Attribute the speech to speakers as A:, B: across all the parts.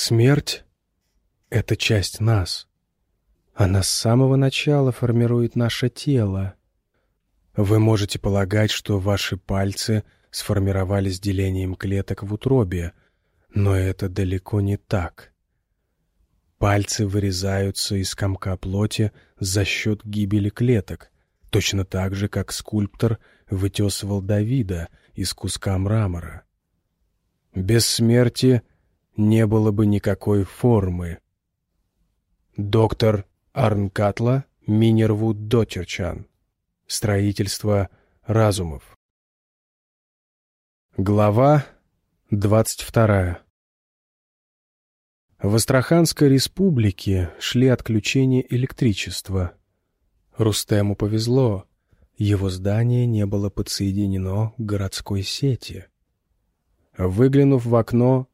A: Смерть — это часть нас. Она с самого начала формирует наше тело. Вы можете полагать, что ваши пальцы сформировались делением клеток в утробе, но это далеко не так. Пальцы вырезаются из комка плоти за счет гибели клеток, точно так же, как скульптор вытесывал Давида из куска мрамора. Без смерти не было бы никакой формы. Доктор Арнкатла Минервуд Дотерчан. Строительство разумов. Глава двадцать вторая. В Астраханской республике шли отключения электричества. Рустему повезло, его здание не было подсоединено к городской сети. Выглянув в окно,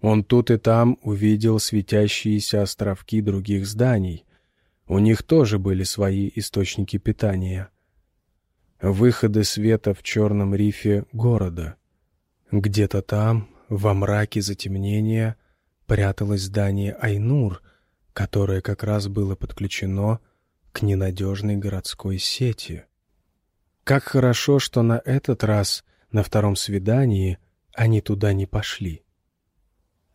A: он тут и там увидел светящиеся островки других зданий. У них тоже были свои источники питания. Выходы света в черном рифе города. Где-то там, во мраке затемнения, пряталось здание Айнур, которое как раз было подключено к ненадежной городской сети. Как хорошо, что на этот раз, на втором свидании, они туда не пошли.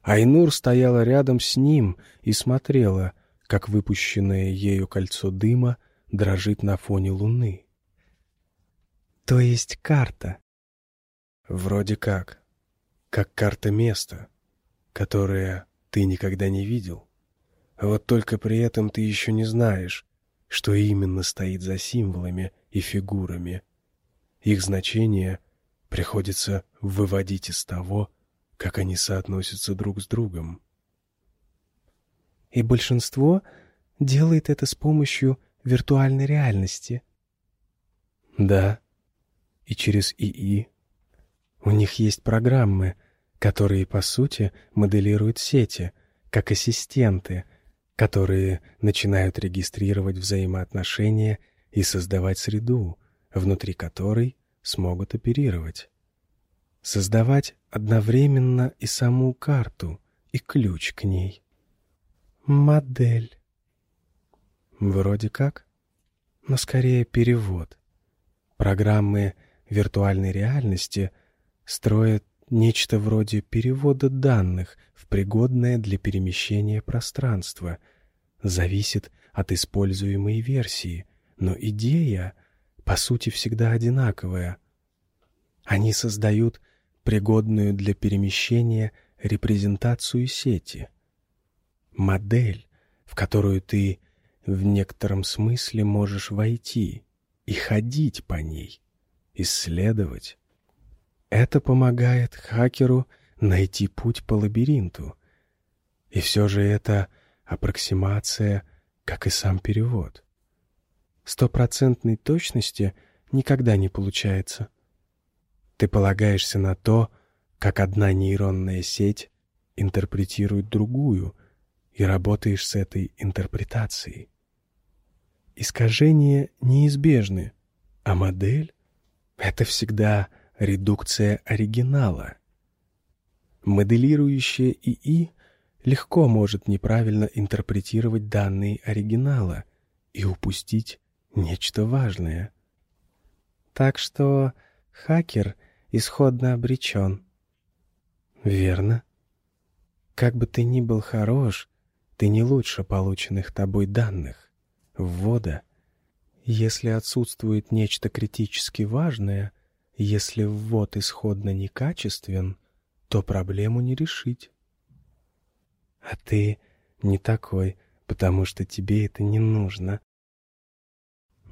A: Айнур стояла рядом с ним и смотрела, как выпущенное ею кольцо дыма дрожит на фоне луны. «То есть карта?» «Вроде как. Как карта места, которое ты никогда не видел. Вот только при этом ты еще не знаешь, что именно стоит за символами и фигурами. Их значение приходится выводить из того, как они соотносятся друг с другом. И большинство делает это с помощью виртуальной реальности. Да, и через ИИ. У них есть программы, которые, по сути, моделируют сети, как ассистенты, которые начинают регистрировать взаимоотношения и создавать среду, внутри которой смогут оперировать создавать одновременно и саму карту, и ключ к ней. Модель. Вроде как, но скорее перевод. Программы виртуальной реальности строят нечто вроде перевода данных в пригодное для перемещения пространство. Зависит от используемой версии, но идея, по сути, всегда одинаковая. Они создают пригодную для перемещения репрезентацию сети. Модель, в которую ты в некотором смысле можешь войти и ходить по ней, исследовать. Это помогает хакеру найти путь по лабиринту. И все же это аппроксимация, как и сам перевод. Стопроцентной точности никогда не получается — ты полагаешься на то, как одна нейронная сеть интерпретирует другую, и работаешь с этой интерпретацией. Искажения неизбежны, а модель — это всегда редукция оригинала. Моделирующее ИИ легко может неправильно интерпретировать данные оригинала и упустить нечто важное. Так что хакер — исходно обречен. Верно. Как бы ты ни был хорош, ты не лучше полученных тобой данных, ввода. Если отсутствует нечто критически важное, если ввод исходно некачествен, то проблему не решить. А ты не такой, потому что тебе это не нужно.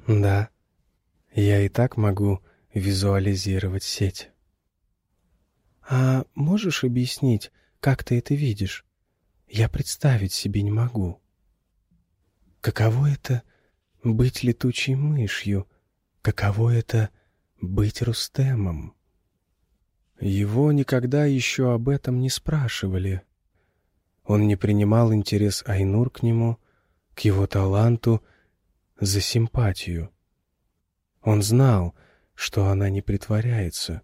A: Да, я и так могу визуализировать сеть. «А можешь объяснить, как ты это видишь? Я представить себе не могу». «Каково это — быть летучей мышью? Каково это — быть Рустемом?» Его никогда еще об этом не спрашивали. Он не принимал интерес Айнур к нему, к его таланту, за симпатию. Он знал — что она не притворяется.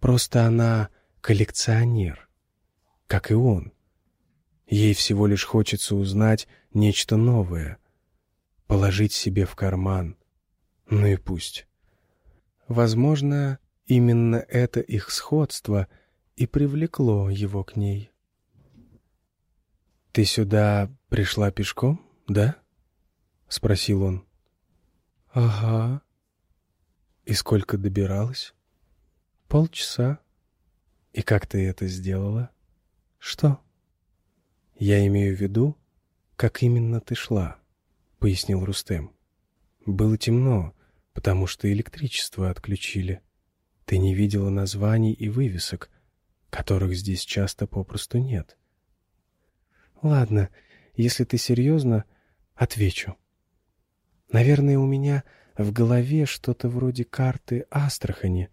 A: Просто она коллекционер, как и он. Ей всего лишь хочется узнать нечто новое, положить себе в карман. Ну и пусть. Возможно, именно это их сходство и привлекло его к ней. «Ты сюда пришла пешком, да?» — спросил он. «Ага». «И сколько добиралась?» «Полчаса». «И как ты это сделала?» «Что?» «Я имею в виду, как именно ты шла», — пояснил Рустем. «Было темно, потому что электричество отключили. Ты не видела названий и вывесок, которых здесь часто попросту нет». «Ладно, если ты серьезно, отвечу. Наверное, у меня в голове что-то вроде карты Астрахани.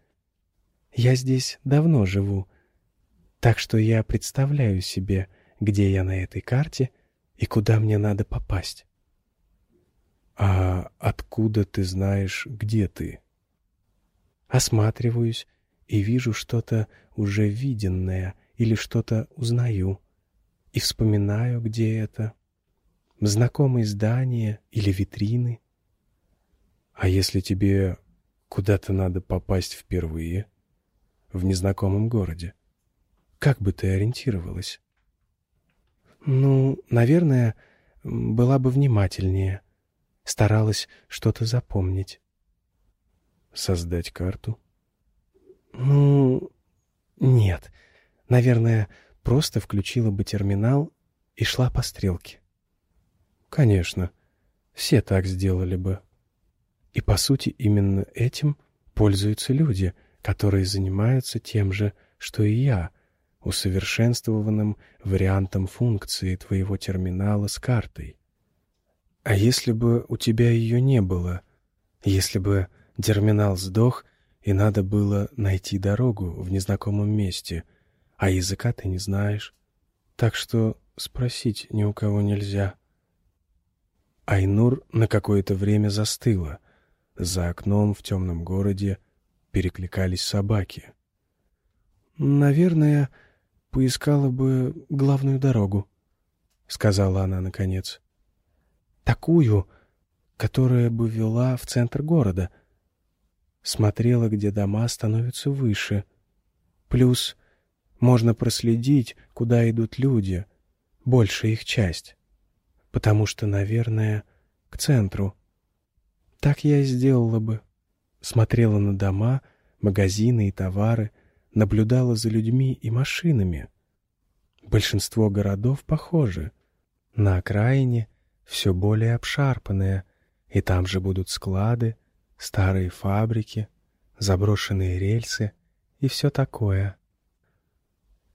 A: Я здесь давно живу, так что я представляю себе, где я на этой карте и куда мне надо попасть. «А откуда ты знаешь, где ты?» Осматриваюсь и вижу что-то уже виденное или что-то узнаю, и вспоминаю, где это. Знакомые здания или витрины. А если тебе куда-то надо попасть впервые, в незнакомом городе, как бы ты ориентировалась? Ну, наверное, была бы внимательнее. Старалась что-то запомнить. Создать карту? Ну, нет. Наверное, просто включила бы терминал и шла по стрелке. Конечно, все так сделали бы. И, по сути, именно этим пользуются люди, которые занимаются тем же, что и я, усовершенствованным вариантом функции твоего терминала с картой. А если бы у тебя ее не было? Если бы терминал сдох, и надо было найти дорогу в незнакомом месте, а языка ты не знаешь, так что спросить ни у кого нельзя. Айнур на какое-то время застыла. За окном в темном городе перекликались собаки. «Наверное, поискала бы главную дорогу», — сказала она наконец. «Такую, которая бы вела в центр города. Смотрела, где дома становятся выше. Плюс можно проследить, куда идут люди, большая их часть. Потому что, наверное, к центру. Так я и сделала бы. Смотрела на дома, магазины и товары — наблюдала за людьми и машинами. Большинство городов похожи. На окраине все более обшарпанное, и там же будут склады, старые фабрики, заброшенные рельсы и все такое.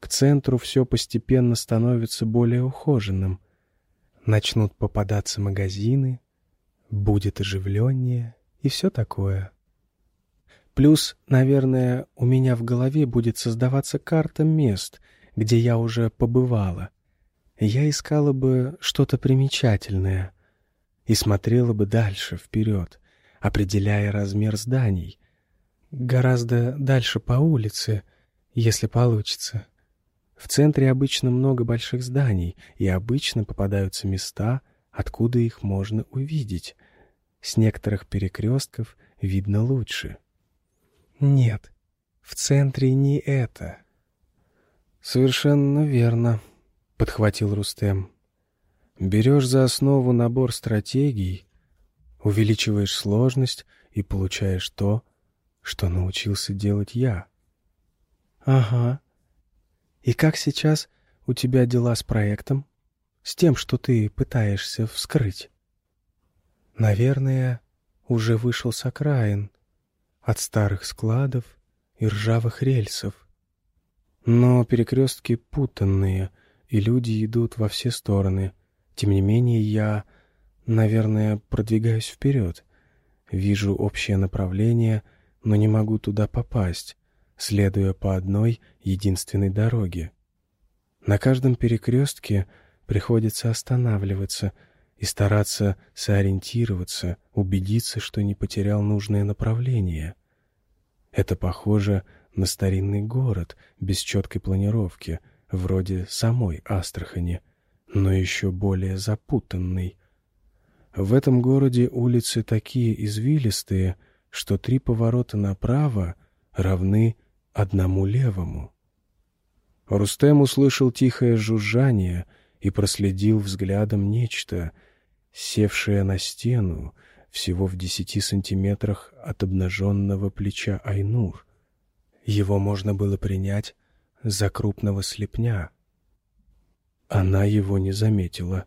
A: К центру все постепенно становится более ухоженным. Начнут попадаться магазины, будет оживленнее и все такое. Плюс, наверное, у меня в голове будет создаваться карта мест, где я уже побывала. Я искала бы что-то примечательное и смотрела бы дальше, вперед, определяя размер зданий. Гораздо дальше по улице, если получится. В центре обычно много больших зданий, и обычно попадаются места, откуда их можно увидеть. С некоторых перекрестков видно лучше. Нет, в центре не это. Совершенно верно, подхватил Рустем. Берешь за основу набор стратегий, увеличиваешь сложность и получаешь то, что научился делать я. Ага. И как сейчас у тебя дела с проектом? С тем, что ты пытаешься вскрыть? Наверное, уже вышел с окраин, от старых складов и ржавых рельсов. Но перекрестки путанные, и люди идут во все стороны. Тем не менее, я, наверное, продвигаюсь вперед. Вижу общее направление, но не могу туда попасть, следуя по одной единственной дороге. На каждом перекрестке приходится останавливаться — и стараться сориентироваться, убедиться, что не потерял нужное направление. Это похоже на старинный город без четкой планировки, вроде самой Астрахани, но еще более запутанный. В этом городе улицы такие извилистые, что три поворота направо равны одному левому. Рустем услышал тихое жужжание и проследил взглядом нечто, севшее на стену, всего в десяти сантиметрах от обнаженного плеча Айнур. Его можно было принять за крупного слепня. Она его не заметила.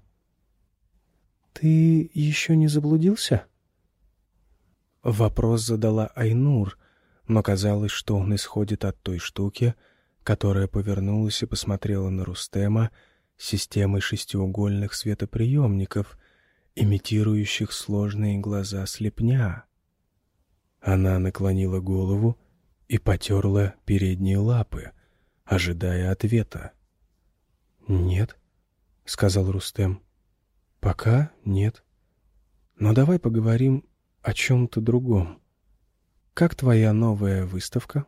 A: «Ты еще не заблудился?» Вопрос задала Айнур, но казалось, что он исходит от той штуки, которая повернулась и посмотрела на Рустема системой шестиугольных светоприемников, имитирующих сложные глаза слепня. Она наклонила голову и потерла передние лапы, ожидая ответа. «Нет», — сказал Рустем, — «пока нет. Но давай поговорим о чем-то другом. Как твоя новая выставка?»